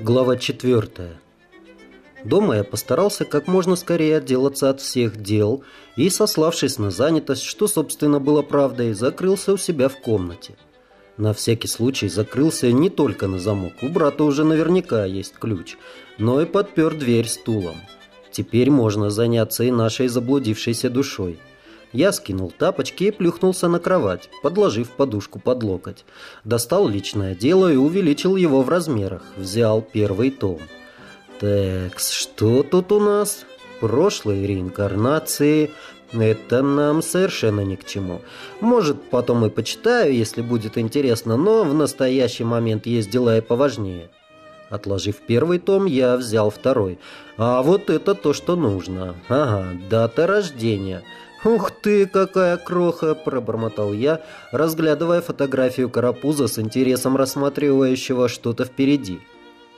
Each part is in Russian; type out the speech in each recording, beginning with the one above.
Глава 4. Дома я постарался как можно скорее отделаться от всех дел и, сославшись на занятость, что, собственно, было правдой, закрылся у себя в комнате. На всякий случай закрылся не только на замок, у брата уже наверняка есть ключ, но и подпер дверь стулом. Теперь можно заняться и нашей заблудившейся душой. Я скинул тапочки и плюхнулся на кровать, подложив подушку под локоть. Достал личное дело и увеличил его в размерах. Взял первый том. Так, что тут у нас? Прошлые реинкарнации. Это нам совершенно ни к чему. Может, потом и почитаю, если будет интересно, но в настоящий момент есть дела и поважнее. Отложив первый том, я взял второй. А вот это то, что нужно. Ага, дата рождения – «Ух ты, какая кроха!» – пробормотал я, разглядывая фотографию карапуза с интересом рассматривающего что-то впереди.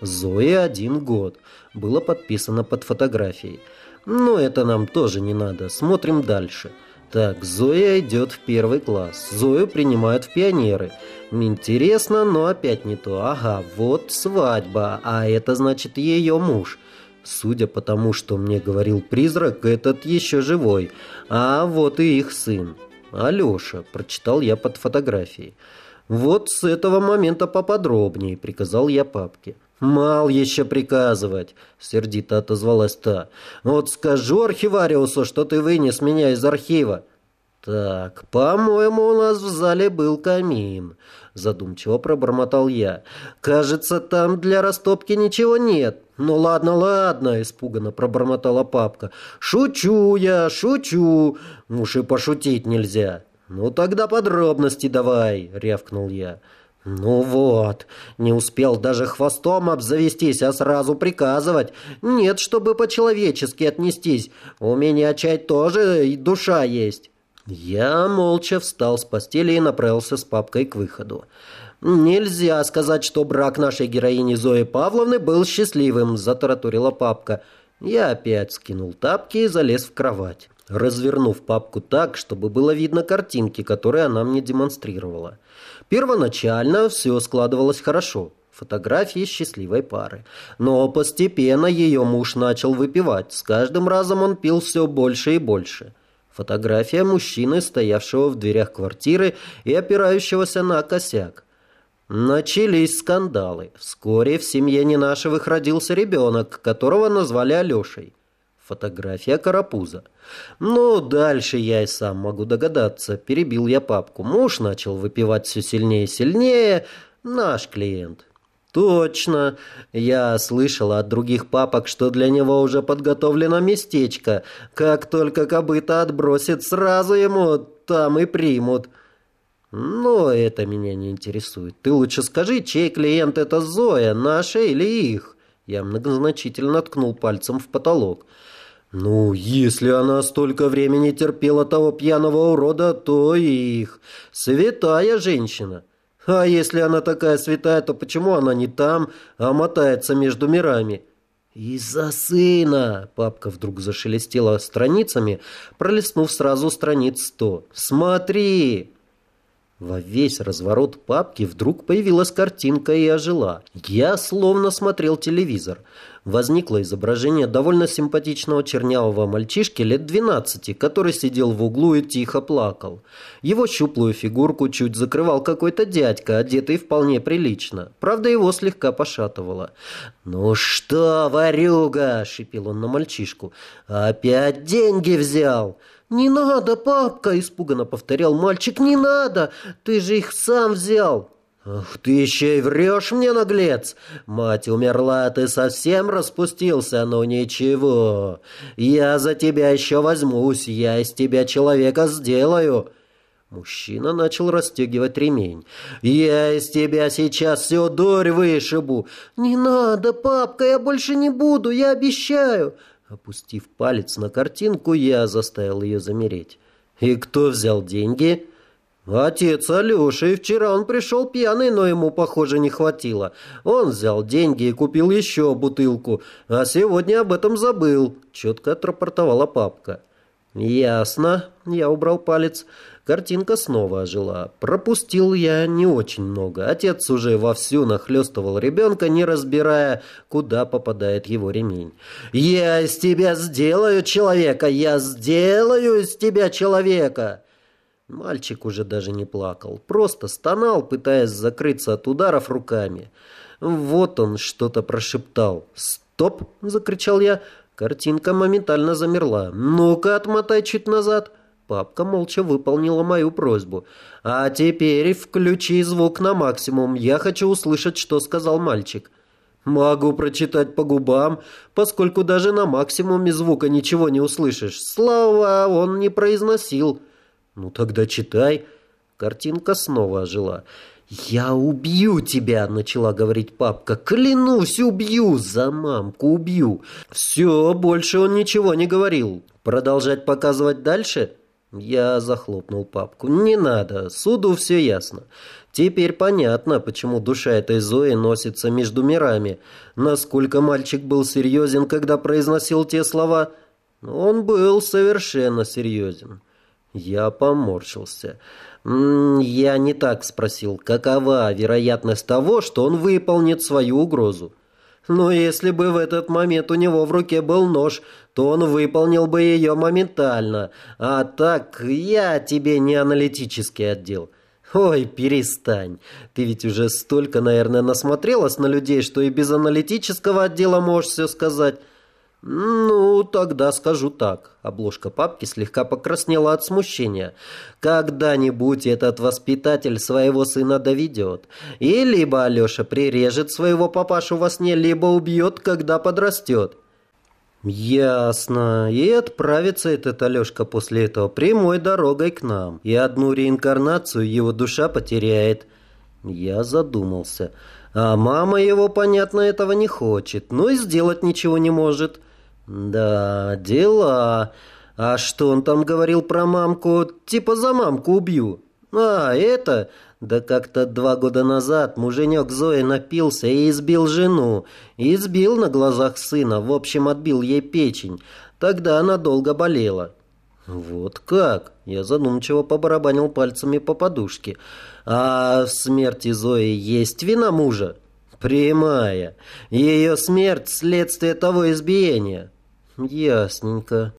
«Зоя один год» было подписано под фотографией. «Но это нам тоже не надо. Смотрим дальше». Так, Зоя идет в первый класс. Зою принимают в пионеры. Интересно, но опять не то. Ага, вот свадьба, а это значит ее муж – Судя по тому, что мне говорил призрак, этот еще живой. А вот и их сын. Алеша, прочитал я под фотографией. Вот с этого момента поподробнее, приказал я папке. «Мал еще приказывать», — сердито отозвалась та. «Вот скажу архивариусу, что ты вынес меня из архива». «Так, по-моему, у нас в зале был камин», — задумчиво пробормотал я. «Кажется, там для растопки ничего нет». «Ну ладно, ладно», – испуганно пробормотала папка. «Шучу я, шучу. Уж и пошутить нельзя». «Ну тогда подробности давай», – рявкнул я. «Ну вот, не успел даже хвостом обзавестись, а сразу приказывать. Нет, чтобы по-человечески отнестись. У меня чай тоже и душа есть». Я молча встал с постели и направился с папкой к выходу. «Нельзя сказать, что брак нашей героини Зои Павловны был счастливым», – затараторила папка. Я опять скинул тапки и залез в кровать, развернув папку так, чтобы было видно картинки, которые она мне демонстрировала. Первоначально все складывалось хорошо. Фотографии счастливой пары. Но постепенно ее муж начал выпивать. С каждым разом он пил все больше и больше. Фотография мужчины, стоявшего в дверях квартиры и опирающегося на косяк. Начались скандалы. Вскоре в семье Ненашевых родился ребенок, которого назвали Алешей. Фотография карапуза. Ну, дальше я и сам могу догадаться. Перебил я папку. Муж начал выпивать все сильнее и сильнее. Наш клиент. Точно. Я слышала от других папок, что для него уже подготовлено местечко. Как только кобыта отбросит, сразу ему там и примут. Но это меня не интересует. Ты лучше скажи, чей клиент это Зоя, наша или их? Я многозначительно ткнул пальцем в потолок. Ну, если она столько времени терпела того пьяного урода, то и их. Святая женщина. А если она такая святая, то почему она не там, а мотается между мирами? «Из-за сына!» — папка вдруг зашелестела страницами, пролистнув сразу страниц сто. «Смотри!» Во весь разворот папки вдруг появилась картинка и ожила. Я словно смотрел телевизор. Возникло изображение довольно симпатичного чернявого мальчишки лет 12, который сидел в углу и тихо плакал. Его щуплую фигурку чуть закрывал какой-то дядька, одетый вполне прилично. Правда, его слегка пошатывало. «Ну что, ворюга!» – шипел он на мальчишку. «Опять деньги взял!» «Не надо, папка!» – испуганно повторял мальчик. «Не надо! Ты же их сам взял!» «Ах, ты еще и врешь мне, наглец! Мать умерла, ты совсем распустился, но ничего. Я за тебя еще возьмусь, я из тебя человека сделаю!» Мужчина начал расстегивать ремень. «Я из тебя сейчас всю дурь вышибу!» «Не надо, папка, я больше не буду, я обещаю!» Опустив палец на картинку, я заставил ее замереть. «И кто взял деньги?» «Отец Алеши. Вчера он пришел пьяный, но ему, похоже, не хватило. Он взял деньги и купил еще бутылку, а сегодня об этом забыл», — четко отрапортовала папка. «Ясно». Я убрал палец. Картинка снова ожила. Пропустил я не очень много. Отец уже вовсю нахлестывал ребенка, не разбирая, куда попадает его ремень. «Я из тебя сделаю человека! Я сделаю из тебя человека!» Мальчик уже даже не плакал, просто стонал, пытаясь закрыться от ударов руками. Вот он что-то прошептал. «Стоп!» — закричал я. Картинка моментально замерла. «Ну-ка, отмотай чуть назад!» Папка молча выполнила мою просьбу. «А теперь включи звук на максимум. Я хочу услышать, что сказал мальчик». «Могу прочитать по губам, поскольку даже на максимуме звука ничего не услышишь. Слова он не произносил». «Ну тогда читай». Картинка снова ожила. «Я убью тебя!» — начала говорить папка. «Клянусь, убью! За мамку убью!» «Все, больше он ничего не говорил. Продолжать показывать дальше?» Я захлопнул папку. «Не надо, суду все ясно. Теперь понятно, почему душа этой Зои носится между мирами. Насколько мальчик был серьезен, когда произносил те слова? Он был совершенно серьезен». Я поморщился. «Я не так спросил. Какова вероятность того, что он выполнит свою угрозу?» Но если бы в этот момент у него в руке был нож, то он выполнил бы ее моментально. А так я тебе не аналитический отдел. Ой, перестань. Ты ведь уже столько, наверное, насмотрелась на людей, что и без аналитического отдела можешь все сказать. «Ну, тогда скажу так». Обложка папки слегка покраснела от смущения. «Когда-нибудь этот воспитатель своего сына доведет. И либо Алеша прирежет своего папашу во сне, либо убьет, когда подрастет». «Ясно. И отправится этот Алешка после этого прямой дорогой к нам. И одну реинкарнацию его душа потеряет». Я задумался. А мама его, понятно, этого не хочет, но и сделать ничего не может. «Да, дела. А что он там говорил про мамку? Типа за мамку убью. А, это... Да как-то два года назад муженек Зои напился и избил жену. Избил на глазах сына, в общем, отбил ей печень. Тогда она долго болела». «Вот как?» Я задумчиво побарабанил пальцами по подушке. «А в смерти Зои есть вина мужа?» «Прямая. Ее смерть – следствие того избиения». «Ясненько».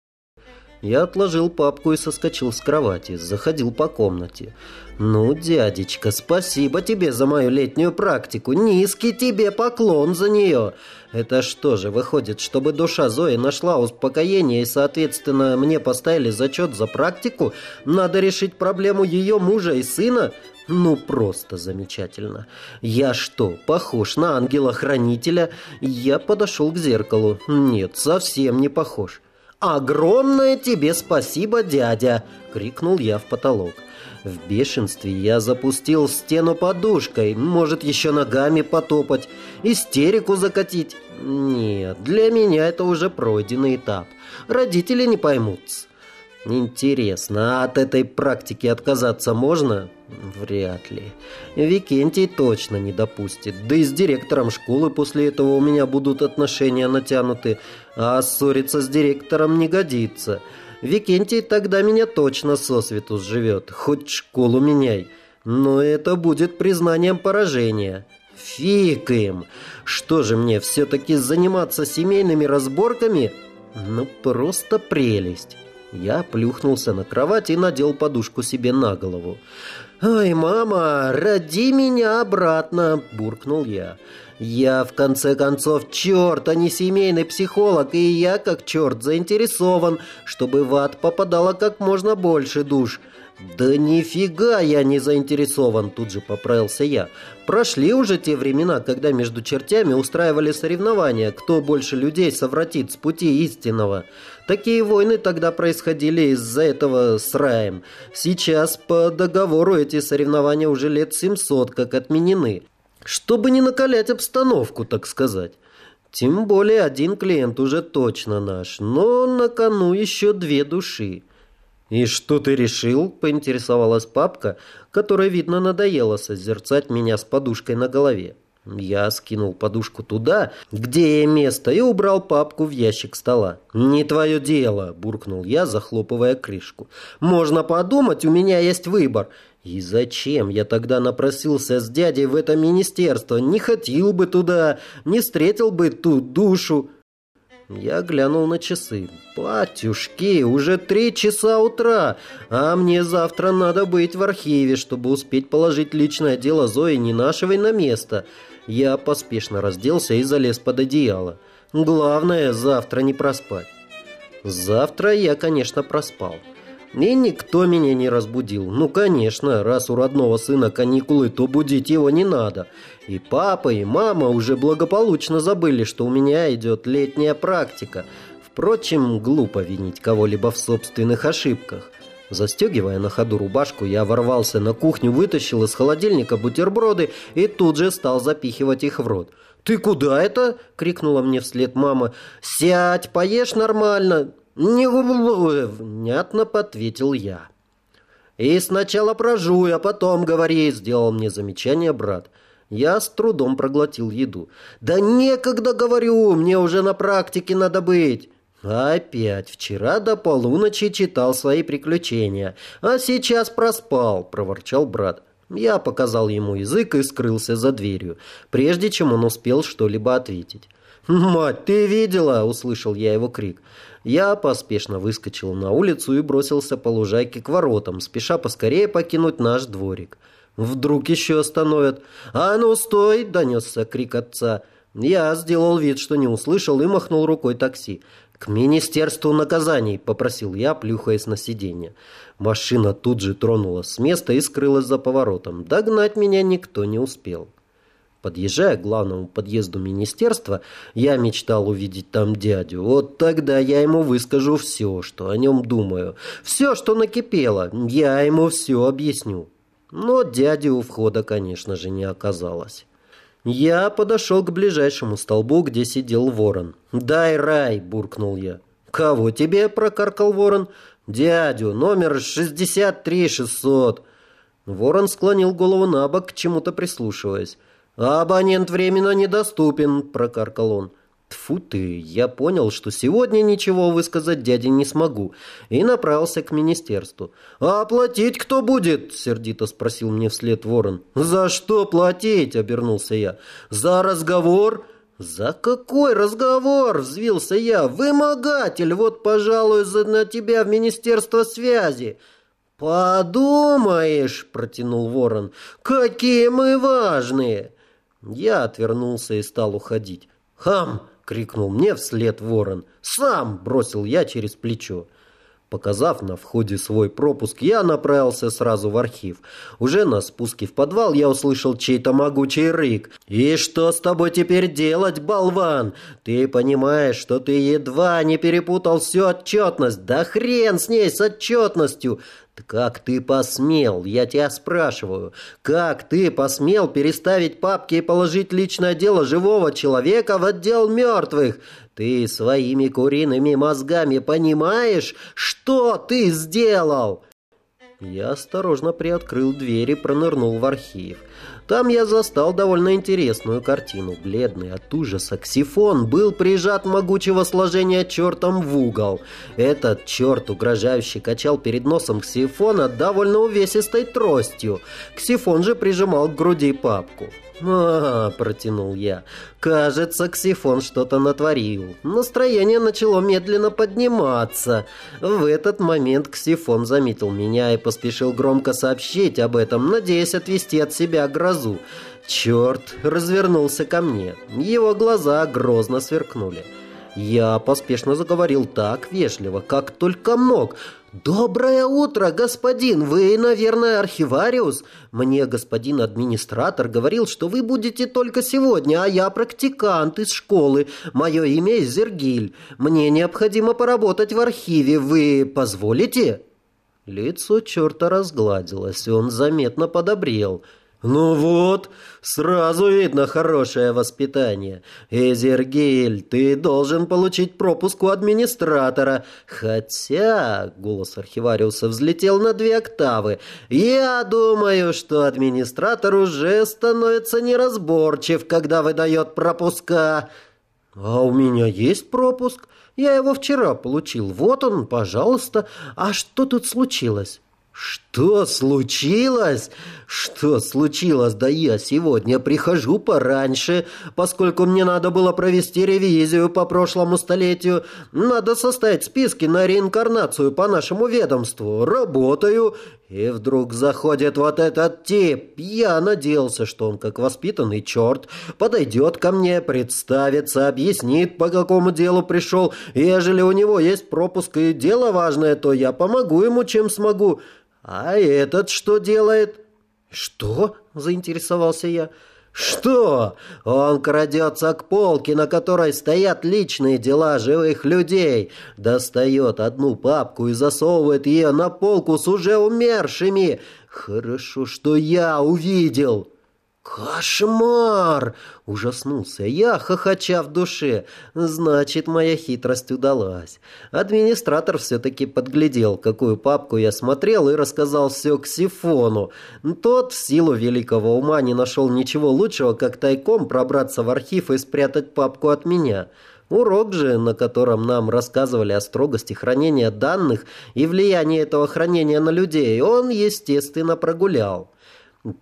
Я отложил папку и соскочил с кровати, заходил по комнате. «Ну, дядечка, спасибо тебе за мою летнюю практику. Низкий тебе поклон за нее. Это что же, выходит, чтобы душа Зои нашла успокоение и, соответственно, мне поставили зачет за практику? Надо решить проблему ее мужа и сына? Ну, просто замечательно. Я что, похож на ангела-хранителя? Я подошел к зеркалу. Нет, совсем не похож. «Огромное тебе спасибо, дядя!» — крикнул я в потолок. В бешенстве я запустил стену подушкой, может, еще ногами потопать, истерику закатить. Нет, для меня это уже пройденный этап. Родители не поймут. Интересно, а от этой практики отказаться можно? Вряд ли. Викентий точно не допустит. Да и с директором школы после этого у меня будут отношения натянуты. А ссориться с директором не годится. Викентий тогда меня точно сосвету сживет. Хоть школу меняй. Но это будет признанием поражения. Фиг им. Что же мне, все-таки заниматься семейными разборками? Ну, просто прелесть. Я плюхнулся на кровать и надел подушку себе на голову. «Ой, мама, роди меня обратно!» – буркнул я. «Я, в конце концов, черт, а не семейный психолог, и я, как черт, заинтересован, чтобы в ад попадало как можно больше душ. «Да нифига я не заинтересован», — тут же поправился я. «Прошли уже те времена, когда между чертями устраивали соревнования, кто больше людей совратит с пути истинного. Такие войны тогда происходили из-за этого с раем. Сейчас по договору эти соревнования уже лет 700 как отменены. Чтобы не накалять обстановку, так сказать». Тем более один клиент уже точно наш, но на кону еще две души. «И что ты решил?» – поинтересовалась папка, которой, видно, надоело созерцать меня с подушкой на голове. Я скинул подушку туда, где ей место, и убрал папку в ящик стола. «Не твое дело», – буркнул я, захлопывая крышку. «Можно подумать, у меня есть выбор. И зачем я тогда напросился с дядей в это министерство? Не хотел бы туда, не встретил бы ту душу». Я глянул на часы. «Батюшки, уже три часа утра, а мне завтра надо быть в архиве, чтобы успеть положить личное дело Зои Ненашевой на место». Я поспешно разделся и залез под одеяло. Главное, завтра не проспать. Завтра я, конечно, проспал. И никто меня не разбудил. Ну, конечно, раз у родного сына каникулы, то будить его не надо. И папа, и мама уже благополучно забыли, что у меня идет летняя практика. Впрочем, глупо винить кого-либо в собственных ошибках. Застегивая на ходу рубашку, я ворвался на кухню, вытащил из холодильника бутерброды и тут же стал запихивать их в рот. «Ты куда это?» — крикнула мне вслед мама. «Сядь, поешь нормально». «Не внятно ответил я. «И сначала прожуй, а потом говори», — сделал мне замечание брат. Я с трудом проглотил еду. «Да некогда, говорю, мне уже на практике надо быть». «Опять вчера до полуночи читал свои приключения, а сейчас проспал», — проворчал брат. Я показал ему язык и скрылся за дверью, прежде чем он успел что-либо ответить. «Мать, ты видела?» — услышал я его крик. Я поспешно выскочил на улицу и бросился по лужайке к воротам, спеша поскорее покинуть наш дворик. Вдруг еще остановят. «А ну, стой!» — донесся крик отца. Я сделал вид, что не услышал, и махнул рукой такси. «К Министерству наказаний», — попросил я, плюхаясь на сиденье. Машина тут же тронулась с места и скрылась за поворотом. Догнать меня никто не успел. Подъезжая к главному подъезду министерства, я мечтал увидеть там дядю. Вот тогда я ему выскажу все, что о нем думаю. Все, что накипело, я ему все объясню. Но дяди у входа, конечно же, не оказалось. Я подошел к ближайшему столбу, где сидел ворон. «Дай рай!» – буркнул я. «Кого тебе?» – прокаркал ворон. «Дядю, номер 63600». Ворон склонил голову на бок, к чему-то прислушиваясь. «Абонент временно недоступен», – прокаркал он. Тфу ты, я понял, что сегодня ничего высказать дяде не смогу, и направился к министерству. «А платить кто будет?» — сердито спросил мне вслед ворон. «За что платить?» — обернулся я. «За разговор?» «За какой разговор?» — взвился я. «Вымогатель! Вот, пожалуй, за на тебя в Министерство связи!» «Подумаешь!» — протянул ворон. «Какие мы важные!» Я отвернулся и стал уходить. «Хам!» крикнул мне вслед ворон. «Сам!» – бросил я через плечо. Показав на входе свой пропуск, я направился сразу в архив. Уже на спуске в подвал я услышал чей-то могучий рык. «И что с тобой теперь делать, болван? Ты понимаешь, что ты едва не перепутал всю отчетность? Да хрен с ней, с отчетностью! «Как ты посмел? Я тебя спрашиваю. Как ты посмел переставить папки и положить личное дело живого человека в отдел мертвых? Ты своими куриными мозгами понимаешь, что ты сделал?» Я осторожно приоткрыл дверь и пронырнул в архив. Там я застал довольно интересную картину. Бледный от ужаса ксифон был прижат могучего сложения чертом в угол. Этот черт угрожающе качал перед носом ксифона довольно увесистой тростью. Ксифон же прижимал к груди папку. «А, — протянул я, — кажется, Ксифон что-то натворил. Настроение начало медленно подниматься. В этот момент Ксифон заметил меня и поспешил громко сообщить об этом, надеясь отвести от себя грозу. Черт развернулся ко мне. Его глаза грозно сверкнули. Я поспешно заговорил так вежливо, как только мог — «Доброе утро, господин! Вы, наверное, архивариус? Мне господин администратор говорил, что вы будете только сегодня, а я практикант из школы. Мое имя Зергиль. Мне необходимо поработать в архиве. Вы позволите?» Лицо черта разгладилось, и он заметно подобрел. «Ну вот, сразу видно хорошее воспитание. Эзергиль, ты должен получить пропуск у администратора. Хотя...» — голос архивариуса взлетел на две октавы. «Я думаю, что администратор уже становится неразборчив, когда выдает пропуска». «А у меня есть пропуск. Я его вчера получил. Вот он, пожалуйста. А что тут случилось?» «Что случилось? Что случилось? Да я сегодня прихожу пораньше, поскольку мне надо было провести ревизию по прошлому столетию. Надо составить списки на реинкарнацию по нашему ведомству. Работаю, и вдруг заходит вот этот тип. Я надеялся, что он, как воспитанный черт, подойдет ко мне, представится, объяснит, по какому делу пришел. Ежели у него есть пропуск и дело важное, то я помогу ему, чем смогу». «А этот что делает?» «Что?» – заинтересовался я. «Что? Он крадется к полке, на которой стоят личные дела живых людей, достает одну папку и засовывает ее на полку с уже умершими. Хорошо, что я увидел». «Кошмар!» — ужаснулся я, хохоча в душе. «Значит, моя хитрость удалась. Администратор все-таки подглядел, какую папку я смотрел, и рассказал все к Сифону. Тот в силу великого ума не нашел ничего лучшего, как тайком пробраться в архив и спрятать папку от меня». Урок же, на котором нам рассказывали о строгости хранения данных и влиянии этого хранения на людей, он, естественно, прогулял.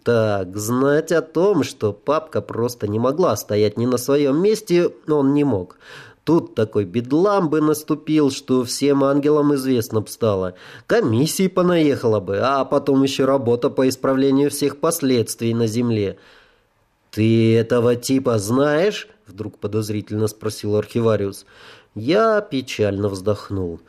Так, знать о том, что папка просто не могла стоять ни на своем месте, он не мог. Тут такой бедлам бы наступил, что всем ангелам известно б стало. Комиссии понаехала бы, а потом еще работа по исправлению всех последствий на земле. «Ты этого типа знаешь?» — вдруг подозрительно спросил архивариус. Я печально вздохнул.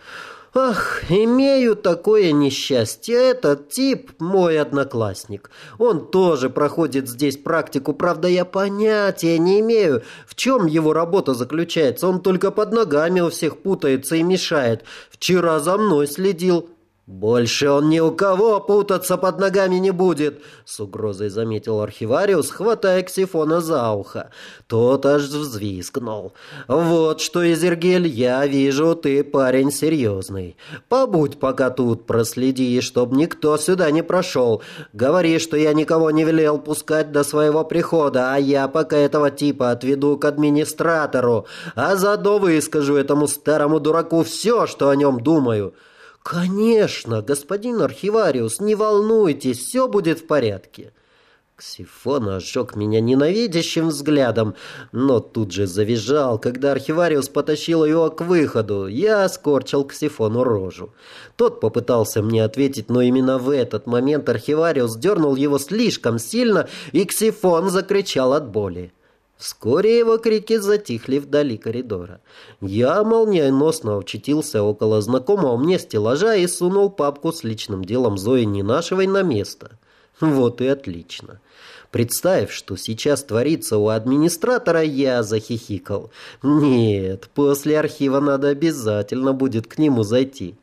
Ах, имею такое несчастье. Этот тип мой одноклассник. Он тоже проходит здесь практику, правда, я понятия не имею, в чем его работа заключается. Он только под ногами у всех путается и мешает. Вчера за мной следил. «Больше он ни у кого путаться под ногами не будет», — с угрозой заметил архивариус, хватая Ксифона за ухо. Тот аж взвискнул. «Вот что, Изергель, я вижу, ты парень серьезный. Побудь пока тут, проследи, чтоб никто сюда не прошел. Говори, что я никого не велел пускать до своего прихода, а я пока этого типа отведу к администратору, а заодно выскажу этому старому дураку все, что о нем думаю». «Конечно, господин архивариус, не волнуйтесь, все будет в порядке». Ксифон ожег меня ненавидящим взглядом, но тут же завизжал, когда архивариус потащил его к выходу. Я скорчил Ксифону рожу. Тот попытался мне ответить, но именно в этот момент архивариус дернул его слишком сильно, и Ксифон закричал от боли. Вскоре его крики затихли вдали коридора. Я молниеносно очутился около знакомого мне стеллажа и сунул папку с личным делом Зои Ненашевой на место. Вот и отлично. Представив, что сейчас творится у администратора, я захихикал. Нет, после архива надо обязательно будет к нему зайти.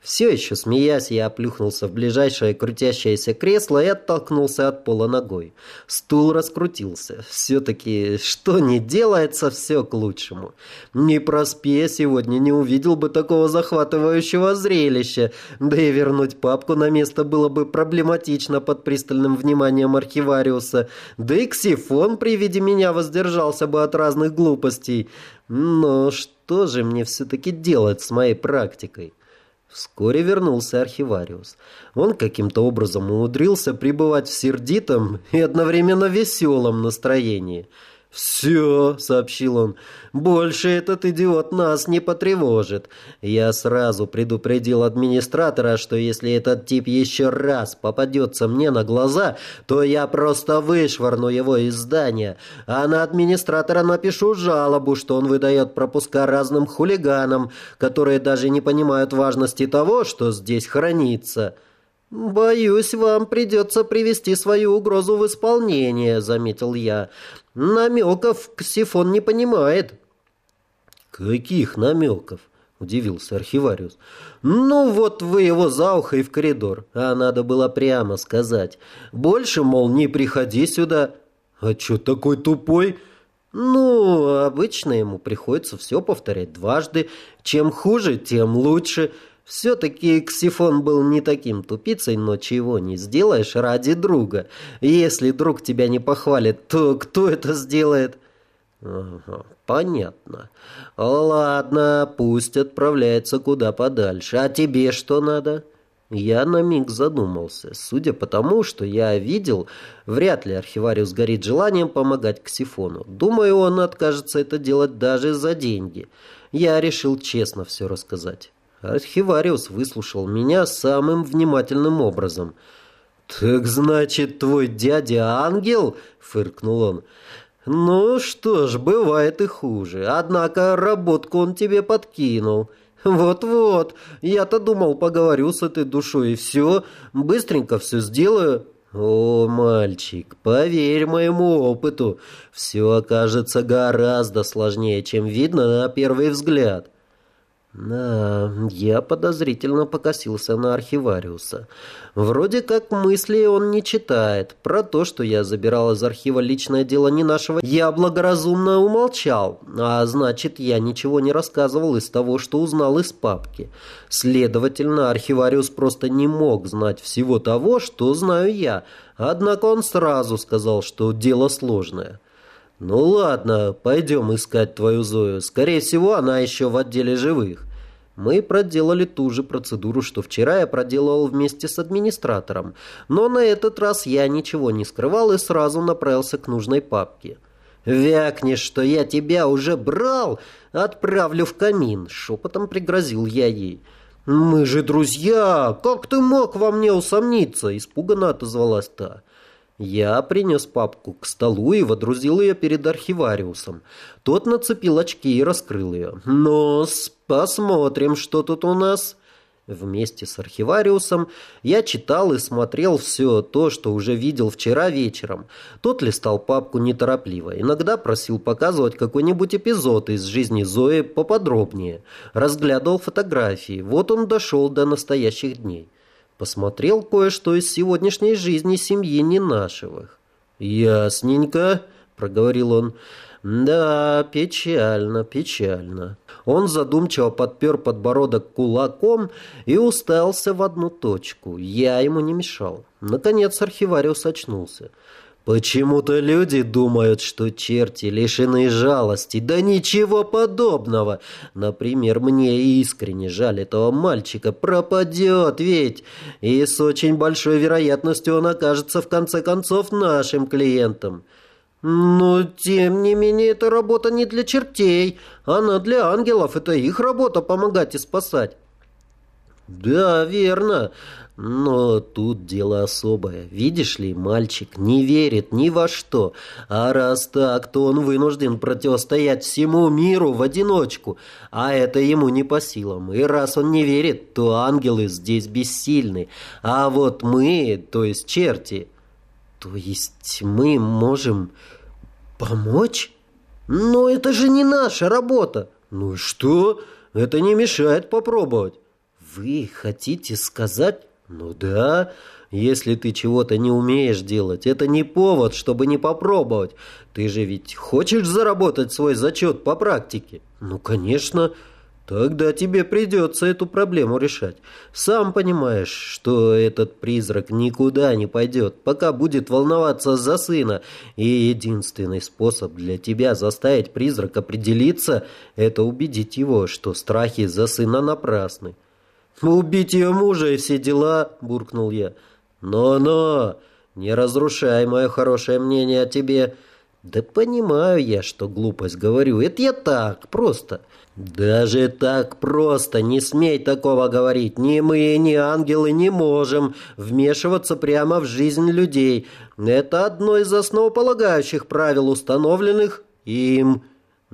Все еще смеясь, я оплюхнулся в ближайшее крутящееся кресло и оттолкнулся от пола ногой. Стул раскрутился. Все-таки что не делается, все к лучшему. Не проспея сегодня не увидел бы такого захватывающего зрелища, да и вернуть папку на место было бы проблематично под пристальным вниманием архивариуса, да и ксифон при виде меня воздержался бы от разных глупостей. Но что же мне все-таки делать с моей практикой? Вскоре вернулся архивариус. Он каким-то образом умудрился пребывать в сердитом и одновременно веселом настроении – «Все», — сообщил он, — «больше этот идиот нас не потревожит. Я сразу предупредил администратора, что если этот тип еще раз попадется мне на глаза, то я просто вышвырну его из здания, а на администратора напишу жалобу, что он выдает пропуска разным хулиганам, которые даже не понимают важности того, что здесь хранится». «Боюсь, вам придется привести свою угрозу в исполнение», — заметил я. «Намеков Ксифон не понимает». «Каких намеков?» — удивился архивариус. «Ну вот вы его за ухо и в коридор, а надо было прямо сказать. Больше, мол, не приходи сюда». «А чё такой тупой?» «Ну, обычно ему приходится все повторять дважды. Чем хуже, тем лучше». Все-таки Ксифон был не таким тупицей, но чего не сделаешь ради друга. Если друг тебя не похвалит, то кто это сделает? Ага, понятно. Ладно, пусть отправляется куда подальше. А тебе что надо? Я на миг задумался. Судя по тому, что я видел, вряд ли архивариус горит желанием помогать Ксифону. Думаю, он откажется это делать даже за деньги. Я решил честно все рассказать. Архивариус выслушал меня самым внимательным образом. «Так значит, твой дядя ангел?» — фыркнул он. «Ну что ж, бывает и хуже. Однако работку он тебе подкинул». «Вот-вот, я-то думал, поговорю с этой душой, и все, быстренько все сделаю». «О, мальчик, поверь моему опыту, все окажется гораздо сложнее, чем видно на первый взгляд». Да, я подозрительно покосился на архивариуса. Вроде как мысли он не читает. Про то, что я забирал из архива личное дело не нашего, я благоразумно умолчал. А значит, я ничего не рассказывал из того, что узнал из папки. Следовательно, архивариус просто не мог знать всего того, что знаю я. Однако он сразу сказал, что дело сложное. «Ну ладно, пойдем искать твою Зою. Скорее всего, она еще в отделе живых». Мы проделали ту же процедуру, что вчера я проделал вместе с администратором, но на этот раз я ничего не скрывал и сразу направился к нужной папке. «Вякнешь, что я тебя уже брал, отправлю в камин», — шепотом пригрозил я ей. «Мы же друзья! Как ты мог во мне усомниться?» — испуганно отозвалась та. Я принес папку к столу и водрузил ее перед архивариусом. Тот нацепил очки и раскрыл ее. но посмотрим, что тут у нас». Вместе с архивариусом я читал и смотрел все то, что уже видел вчера вечером. Тот листал папку неторопливо. Иногда просил показывать какой-нибудь эпизод из жизни Зои поподробнее. Разглядывал фотографии. Вот он дошел до настоящих дней. Посмотрел кое-что из сегодняшней жизни семьи Ненашевых. «Ясненько», — проговорил он. «Да, печально, печально». Он задумчиво подпер подбородок кулаком и уставился в одну точку. Я ему не мешал. Наконец архивариус очнулся. Почему-то люди думают, что черти лишены жалости. Да ничего подобного. Например, мне искренне жаль этого мальчика. Пропадет ведь. И с очень большой вероятностью он окажется в конце концов нашим клиентом. Но, тем не менее, эта работа не для чертей. Она для ангелов. Это их работа помогать и спасать. Да, верно. Но тут дело особое. Видишь ли, мальчик не верит ни во что. А раз так, то он вынужден противостоять всему миру в одиночку. А это ему не по силам. И раз он не верит, то ангелы здесь бессильны. А вот мы, то есть черти... То есть мы можем помочь? Но это же не наша работа. Ну и что? Это не мешает попробовать. Вы хотите сказать... «Ну да, если ты чего-то не умеешь делать, это не повод, чтобы не попробовать. Ты же ведь хочешь заработать свой зачет по практике?» «Ну, конечно. Тогда тебе придется эту проблему решать. Сам понимаешь, что этот призрак никуда не пойдет, пока будет волноваться за сына. И единственный способ для тебя заставить призрак определиться – это убедить его, что страхи за сына напрасны. «Убить ее мужа и все дела», — буркнул я. «Но-но, не разрушай мое хорошее мнение о тебе». «Да понимаю я, что глупость говорю. Это я так, просто». «Даже так просто, не смей такого говорить. Ни мы, ни ангелы не можем вмешиваться прямо в жизнь людей. Это одно из основополагающих правил, установленных им».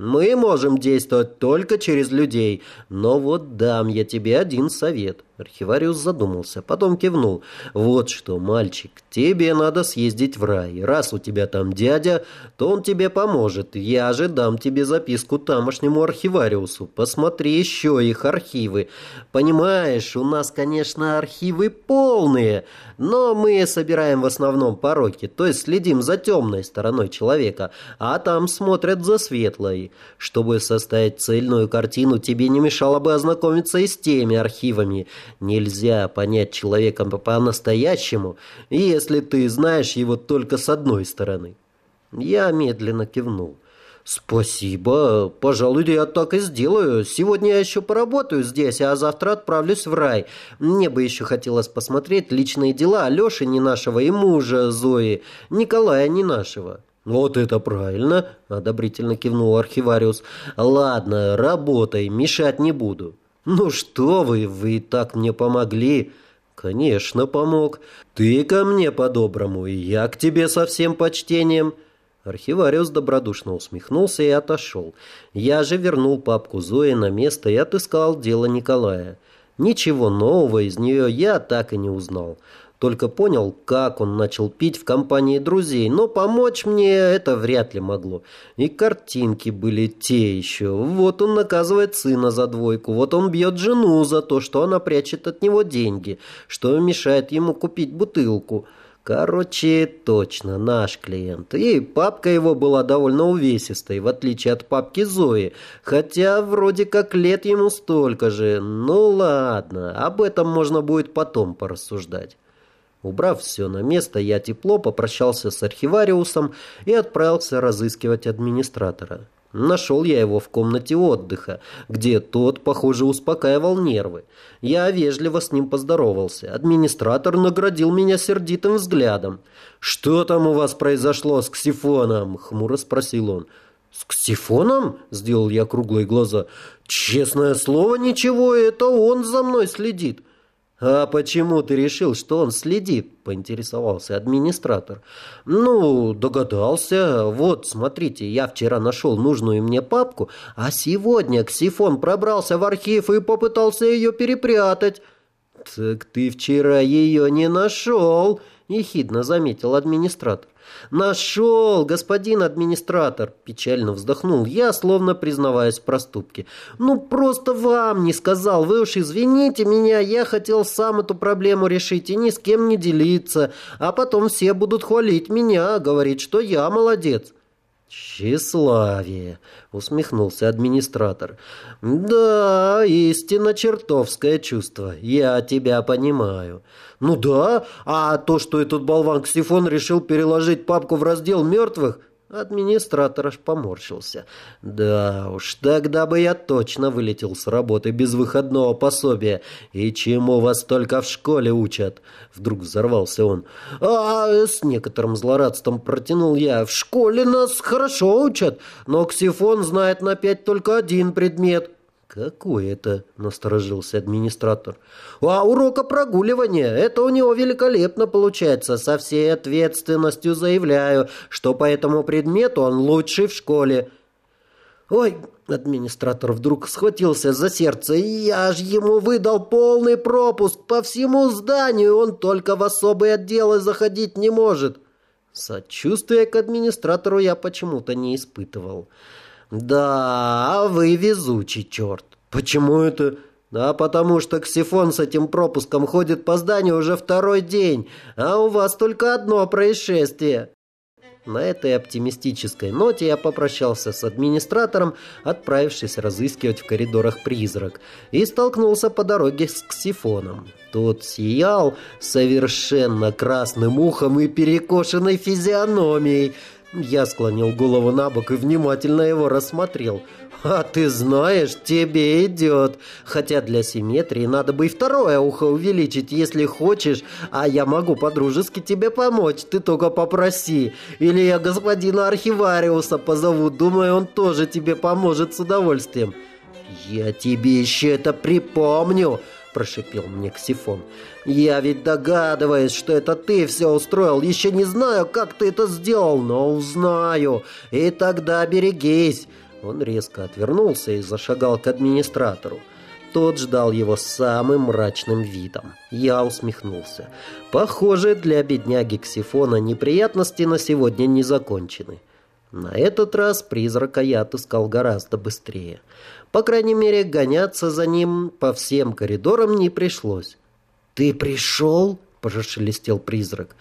Мы можем действовать только через людей. Но вот дам я тебе один совет. Архивариус задумался, потом кивнул. «Вот что, мальчик, тебе надо съездить в рай. Раз у тебя там дядя, то он тебе поможет. Я же дам тебе записку тамошнему архивариусу. Посмотри еще их архивы. Понимаешь, у нас, конечно, архивы полные, но мы собираем в основном пороки, то есть следим за темной стороной человека, а там смотрят за светлой. Чтобы составить цельную картину, тебе не мешало бы ознакомиться и с теми архивами». Нельзя понять человека по-настоящему, если ты знаешь его только с одной стороны. Я медленно кивнул. «Спасибо. Пожалуй, я так и сделаю. Сегодня я еще поработаю здесь, а завтра отправлюсь в рай. Мне бы еще хотелось посмотреть личные дела Алеши не нашего и мужа Зои, Николая не нашего». «Вот это правильно!» — одобрительно кивнул архивариус. «Ладно, работай, мешать не буду». «Ну что вы, вы и так мне помогли!» «Конечно, помог. Ты ко мне по-доброму, и я к тебе со всем почтением». Архивариус добродушно усмехнулся и отошел. Я же вернул папку Зои на место и отыскал дело Николая. Ничего нового из нее я так и не узнал. Только понял, как он начал пить в компании друзей, но помочь мне это вряд ли могло. И картинки были те еще. Вот он наказывает сына за двойку, вот он бьет жену за то, что она прячет от него деньги, что мешает ему купить бутылку. Короче, точно, наш клиент. И папка его была довольно увесистой, в отличие от папки Зои. Хотя вроде как лет ему столько же. Ну ладно, об этом можно будет потом порассуждать. Убрав все на место, я тепло попрощался с архивариусом и отправился разыскивать администратора. Нашел я его в комнате отдыха, где тот, похоже, успокаивал нервы. Я вежливо с ним поздоровался. Администратор наградил меня сердитым взглядом. «Что там у вас произошло с Ксифоном?» — хмуро спросил он. «С Ксифоном?» — сделал я круглые глаза. «Честное слово, ничего, это он за мной следит». «А почему ты решил, что он следит?» – поинтересовался администратор. «Ну, догадался. Вот, смотрите, я вчера нашел нужную мне папку, а сегодня Ксифон пробрался в архив и попытался ее перепрятать». «Так ты вчера ее не нашел», – ехидно заметил администратор. «Нашел, господин администратор!» – печально вздохнул я, словно признаваясь в проступке. «Ну, просто вам не сказал. Вы уж извините меня, я хотел сам эту проблему решить и ни с кем не делиться. А потом все будут хвалить меня, говорить, что я молодец». «Тщеславие!» — усмехнулся администратор. «Да, истинно чертовское чувство. Я тебя понимаю». «Ну да, а то, что этот болван Ксифон решил переложить папку в раздел мертвых...» Администратор аж поморщился. «Да уж, тогда бы я точно вылетел с работы без выходного пособия. И чему вас только в школе учат?» Вдруг взорвался он. «А с некоторым злорадством протянул я. В школе нас хорошо учат, но Ксифон знает на пять только один предмет». «Какой это?» – насторожился администратор. «А урока прогуливания. Это у него великолепно получается. Со всей ответственностью заявляю, что по этому предмету он лучший в школе». «Ой!» – администратор вдруг схватился за сердце. «Я ж ему выдал полный пропуск по всему зданию. Он только в особые отделы заходить не может». Сочувствия к администратору я почему-то не испытывал. «Да, вы везучий черт. Почему это...» «Да потому что Ксифон с этим пропуском ходит по зданию уже второй день, а у вас только одно происшествие». На этой оптимистической ноте я попрощался с администратором, отправившись разыскивать в коридорах призрак, и столкнулся по дороге с Ксифоном. Тот сиял совершенно красным ухом и перекошенной физиономией, я склонил голову на бок и внимательно его рассмотрел. «А ты знаешь, тебе идет. Хотя для симметрии надо бы и второе ухо увеличить, если хочешь, а я могу по-дружески тебе помочь, ты только попроси. Или я господина архивариуса позову, думаю, он тоже тебе поможет с удовольствием». «Я тебе еще это припомню», – прошипел мне Ксифон. «Я ведь догадываюсь, что это ты все устроил. Еще не знаю, как ты это сделал, но узнаю. И тогда берегись». Он резко отвернулся и зашагал к администратору. Тот ждал его самым мрачным видом. Я усмехнулся. Похоже, для бедняги Ксифона неприятности на сегодня не закончены. На этот раз призрака я отыскал гораздо быстрее. По крайней мере, гоняться за ним по всем коридорам не пришлось. «Ты пришел?» — пошелестел призрак.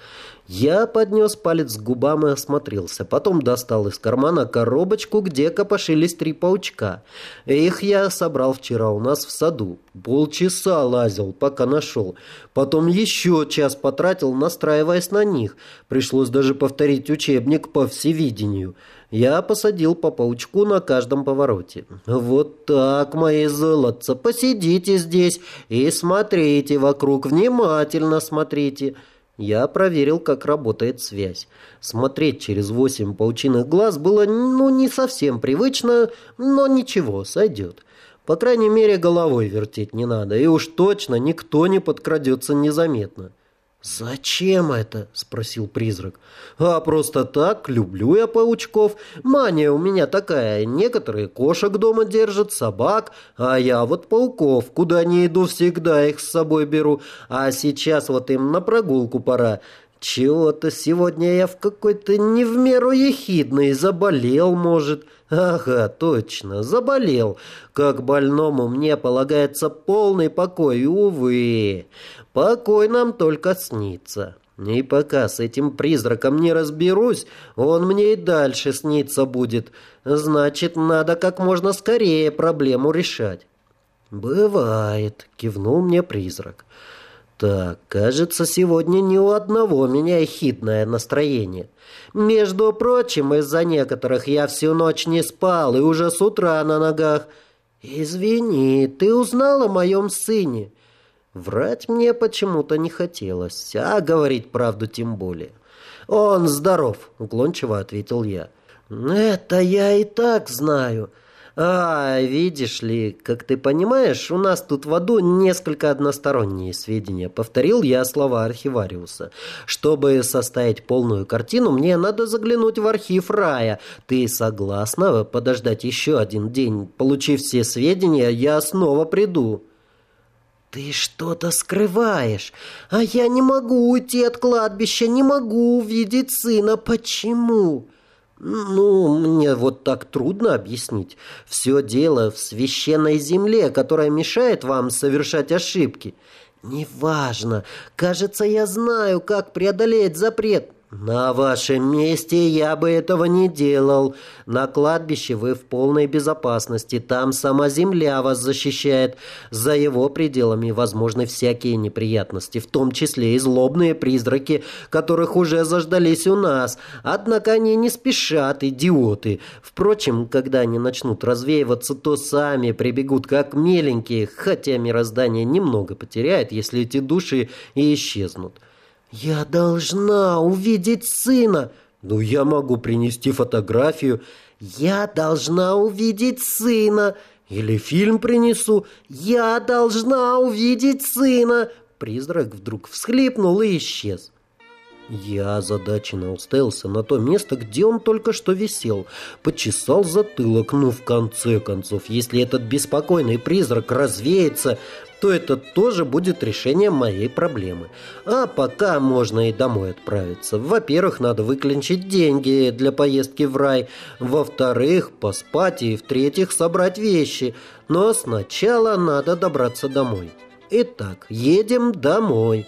Я поднес палец к губам и осмотрелся. Потом достал из кармана коробочку, где копошились три паучка. Их я собрал вчера у нас в саду. Полчаса лазил, пока нашел. Потом еще час потратил, настраиваясь на них. Пришлось даже повторить учебник по всевидению. Я посадил по паучку на каждом повороте. Вот так, мои золотца, посидите здесь и смотрите вокруг, внимательно смотрите. Я проверил, как работает связь. Смотреть через восемь паучиных глаз было, ну, не совсем привычно, но ничего, сойдет. По крайней мере, головой вертеть не надо, и уж точно никто не подкрадется незаметно. «Зачем это?» – спросил призрак. «А просто так, люблю я паучков. Мания у меня такая. Некоторые кошек дома держат, собак, а я вот пауков. Куда не иду, всегда их с собой беру. А сейчас вот им на прогулку пора. Чего-то сегодня я в какой-то не в меру ехидный. Заболел, может». «Ага, точно, заболел. Как больному мне полагается полный покой, увы. Покой нам только снится. И пока с этим призраком не разберусь, он мне и дальше снится будет. Значит, надо как можно скорее проблему решать». «Бывает», — кивнул мне призрак. «Так, кажется, сегодня ни у одного меня хитное настроение. Между прочим, из-за некоторых я всю ночь не спал и уже с утра на ногах. Извини, ты узнал о моем сыне?» Врать мне почему-то не хотелось, а говорить правду тем более. «Он здоров», — уклончиво ответил я. «Это я и так знаю. А, видишь ли, как ты понимаешь, у нас тут в аду несколько односторонние сведения. Повторил я слова архивариуса. Чтобы составить полную картину, мне надо заглянуть в архив рая. Ты согласна подождать еще один день? Получив все сведения, я снова приду». «Ты что-то скрываешь, а я не могу уйти от кладбища, не могу увидеть сына. Почему?» «Ну, мне вот так трудно объяснить. Все дело в священной земле, которая мешает вам совершать ошибки. Неважно. Кажется, я знаю, как преодолеть запрет. «На вашем месте я бы этого не делал. На кладбище вы в полной безопасности. Там сама земля вас защищает. За его пределами возможны всякие неприятности, в том числе и злобные призраки, которых уже заждались у нас. Однако они не спешат, идиоты. Впрочем, когда они начнут развеиваться, то сами прибегут как меленькие, хотя мироздание немного потеряет, если эти души и исчезнут». «Я должна увидеть сына!» «Ну, я могу принести фотографию». «Я должна увидеть сына!» «Или фильм принесу». «Я должна увидеть сына!» Призрак вдруг всхлипнул и исчез. Я озадаченно уставился на то место, где он только что висел. Почесал затылок. Ну, в конце концов, если этот беспокойный призрак развеется, то это тоже будет решением моей проблемы. А пока можно и домой отправиться. Во-первых, надо выклинчить деньги для поездки в рай. Во-вторых, поспать. И в-третьих, собрать вещи. Но сначала надо добраться домой. Итак, едем домой.